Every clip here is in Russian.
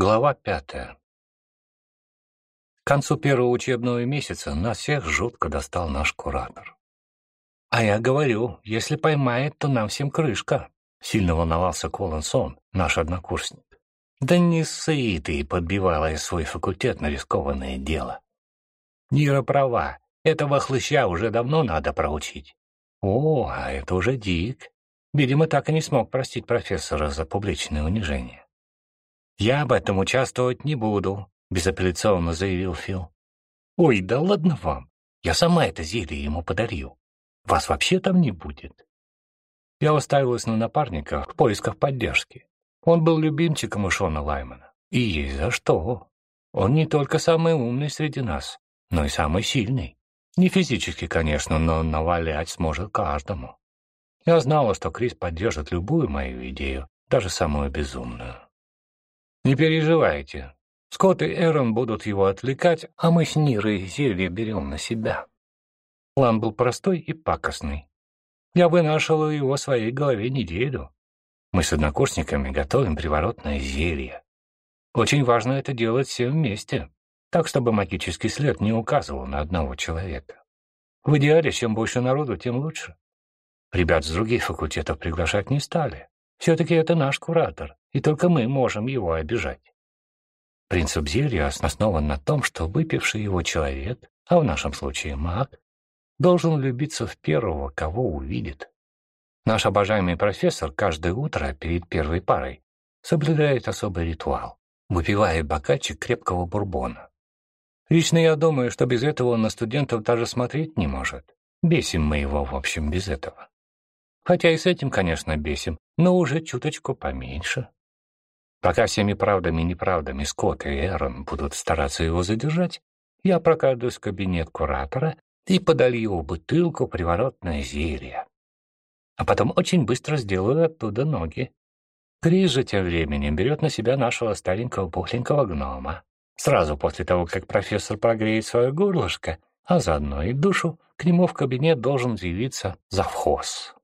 Глава пятая. К концу первого учебного месяца нас всех жутко достал наш куратор. «А я говорю, если поймает, то нам всем крышка», — сильно волновался Коллинсон, наш однокурсник. «Да не ссы ты, подбивала я свой факультет на рискованное дело. Нира права, этого хлыща уже давно надо проучить». «О, а это уже Дик. Видимо, так и не смог простить профессора за публичное унижение». «Я об этом участвовать не буду», — безапелляционно заявил Фил. «Ой, да ладно вам. Я сама это зелье ему подарил. Вас вообще там не будет». Я уставилась на напарника в поисках поддержки. Он был любимчиком у Шона Лаймана. И есть за что. Он не только самый умный среди нас, но и самый сильный. Не физически, конечно, но навалять сможет каждому. Я знала, что Крис поддержит любую мою идею, даже самую безумную. Не переживайте. Скотт и Эрон будут его отвлекать, а мы с Нирой зелье берем на себя. План был простой и пакостный. Я вынашивала его в своей голове неделю. Мы с однокурсниками готовим приворотное зелье. Очень важно это делать все вместе, так, чтобы магический след не указывал на одного человека. В идеале, чем больше народу, тем лучше. Ребят с других факультетов приглашать не стали. Все-таки это наш куратор, и только мы можем его обижать. Принцип зелья основан на том, что выпивший его человек, а в нашем случае маг, должен влюбиться в первого, кого увидит. Наш обожаемый профессор каждое утро перед первой парой соблюдает особый ритуал, выпивая бокальчик крепкого бурбона. Лично я думаю, что без этого он на студентов даже смотреть не может. Бесим мы его, в общем, без этого. Хотя и с этим, конечно, бесим, но уже чуточку поменьше. Пока всеми правдами и неправдами Скотт и Эрон будут стараться его задержать, я прокрадусь в кабинет куратора и подолью в бутылку приворотное зелье. А потом очень быстро сделаю оттуда ноги. Крис же тем временем берет на себя нашего старенького пухленького гнома. Сразу после того, как профессор прогреет свое горлышко, а заодно и душу, к нему в кабинет должен явиться завхоз.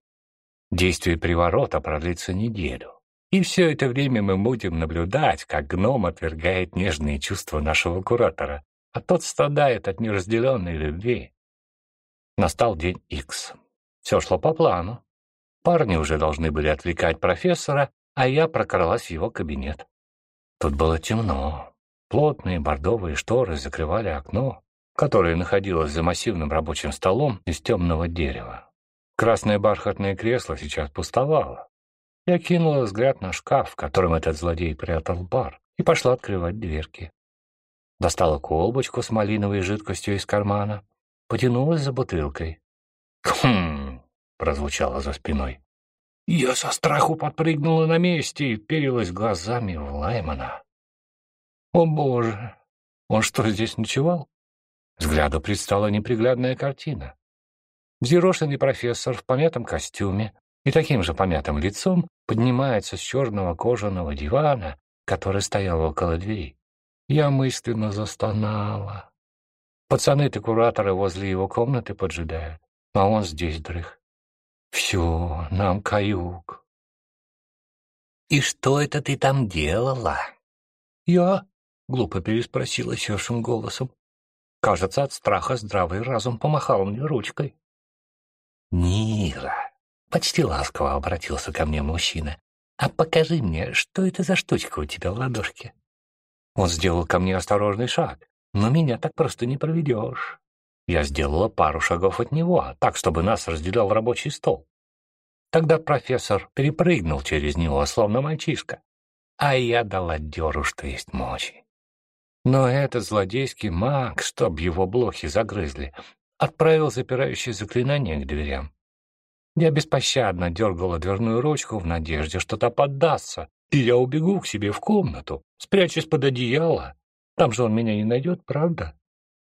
Действие приворота продлится неделю. И все это время мы будем наблюдать, как гном отвергает нежные чувства нашего куратора, а тот страдает от неразделенной любви. Настал день Икс. Все шло по плану. Парни уже должны были отвлекать профессора, а я прокралась в его кабинет. Тут было темно. Плотные бордовые шторы закрывали окно, которое находилось за массивным рабочим столом из темного дерева. Красное бархатное кресло сейчас пустовало. Я кинула взгляд на шкаф, в котором этот злодей прятал бар, и пошла открывать дверки. Достала колбочку с малиновой жидкостью из кармана, потянулась за бутылкой. «Хм!» — прозвучало за спиной. Я со страху подпрыгнула на месте и вперилась глазами в Лаймана. «О, боже! Он что, здесь ночевал?» Взгляду предстала неприглядная картина. Взъерошенный профессор в помятом костюме и таким же помятым лицом поднимается с черного кожаного дивана, который стоял около двери. Я мысленно застонала. Пацаны-то кураторы возле его комнаты поджидают, а он здесь дрых. Все, нам каюк. «И что это ты там делала?» «Я?» — глупо переспросила севшим голосом. Кажется, от страха здравый разум помахал мне ручкой. «Нира!» — почти ласково обратился ко мне мужчина. «А покажи мне, что это за штучка у тебя в ладошке?» Он сделал ко мне осторожный шаг, но меня так просто не проведешь. Я сделала пару шагов от него, так, чтобы нас разделял рабочий стол. Тогда профессор перепрыгнул через него, словно мальчишка, а я дала дёру, что есть мочи. Но этот злодейский маг, чтоб его блохи загрызли, отправил запирающее заклинание к дверям. Я беспощадно дергала дверную ручку в надежде, что та поддастся, и я убегу к себе в комнату, спрячусь под одеяло. Там же он меня не найдет, правда?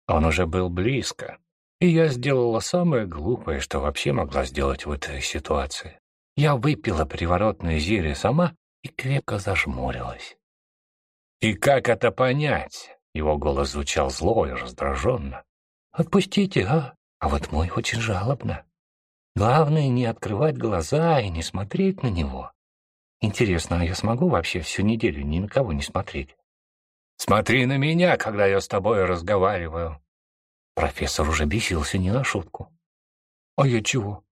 Он уже был близко, и я сделала самое глупое, что вообще могла сделать в этой ситуации. Я выпила приворотное зелье сама и крепко зажмурилась. «И как это понять?» Его голос звучал зло и раздраженно. Отпустите, а? А вот мой очень жалобно. Главное, не открывать глаза и не смотреть на него. Интересно, а я смогу вообще всю неделю ни на кого не смотреть? Смотри на меня, когда я с тобой разговариваю. Профессор уже бесился не на шутку. А я чего?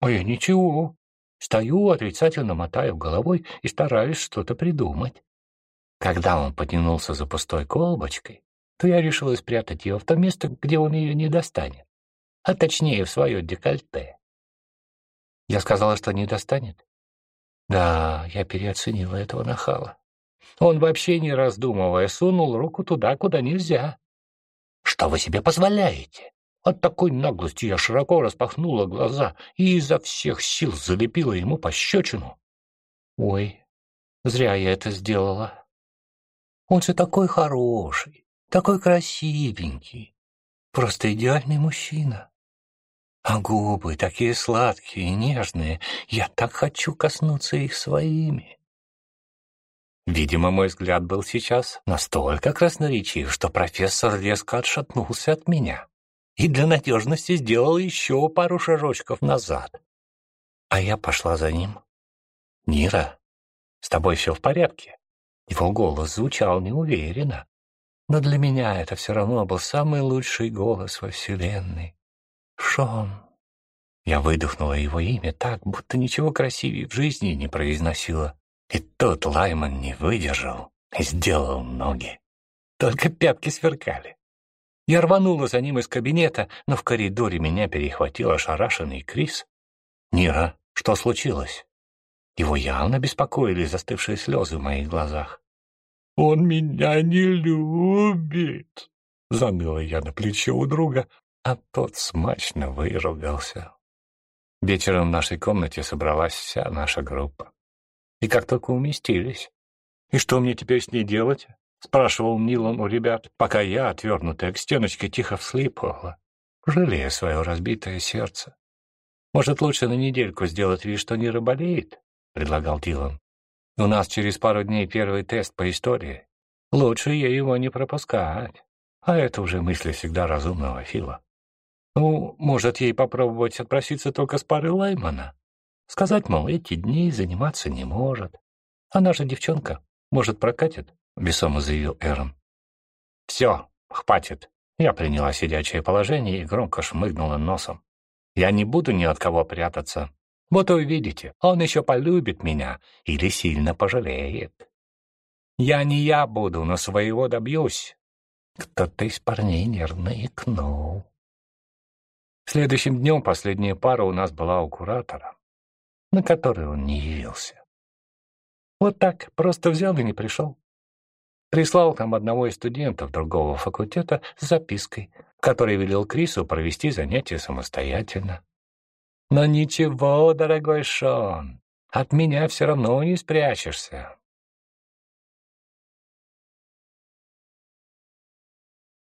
А я ничего. Стою, отрицательно мотаю головой и стараюсь что-то придумать. Когда он потянулся за пустой колбочкой, то я решила спрятать ее в то место, где он ее не достанет, а точнее в свое декольте. Я сказала, что не достанет? Да, я переоценила этого нахала. Он вообще не раздумывая сунул руку туда, куда нельзя. Что вы себе позволяете? От такой наглости я широко распахнула глаза и изо всех сил залепила ему пощечину. Ой, зря я это сделала. Он же такой хороший, такой красивенький, просто идеальный мужчина. А губы такие сладкие и нежные, я так хочу коснуться их своими. Видимо, мой взгляд был сейчас настолько красноречив, что профессор резко отшатнулся от меня и для надежности сделал еще пару шажочков назад. А я пошла за ним. «Нира, с тобой все в порядке?» Его голос звучал неуверенно, но для меня это все равно был самый лучший голос во Вселенной. Шон. Я выдохнула его имя так, будто ничего красивее в жизни не произносила. И тот Лайман не выдержал и сделал ноги. Только пятки сверкали. Я рванула за ним из кабинета, но в коридоре меня перехватил ошарашенный Крис. «Нира, что случилось?» Его явно беспокоили застывшие слезы в моих глазах. «Он меня не любит!» — заныла я на плечо у друга, а тот смачно выругался. Вечером в нашей комнате собралась вся наша группа. И как только уместились. «И что мне теперь с ней делать?» — спрашивал Нилан у ребят, пока я, отвернутая к стеночке, тихо вслипывала, жалея свое разбитое сердце. «Может, лучше на недельку сделать вид, что не рыболеет?» — предлагал Дилан. «У нас через пару дней первый тест по истории. Лучше ей его не пропускать. А это уже мысли всегда разумного Фила». Ну, может, ей попробовать отпроситься только с пары Лаймана? Сказать, мол, эти дни заниматься не может. Она же девчонка, может, прокатит, — весомо заявил Эрон. Все, хватит. Я приняла сидячее положение и громко шмыгнула носом. Я не буду ни от кого прятаться. Вот увидите, он еще полюбит меня или сильно пожалеет. Я не я буду, но своего добьюсь. Кто-то из парней нервно икнул. Следующим днем последняя пара у нас была у куратора, на которой он не явился. Вот так, просто взял и не пришел. Прислал там одного из студентов другого факультета с запиской, в которой велел Крису провести занятия самостоятельно. Но ничего, дорогой Шон, от меня все равно не спрячешься.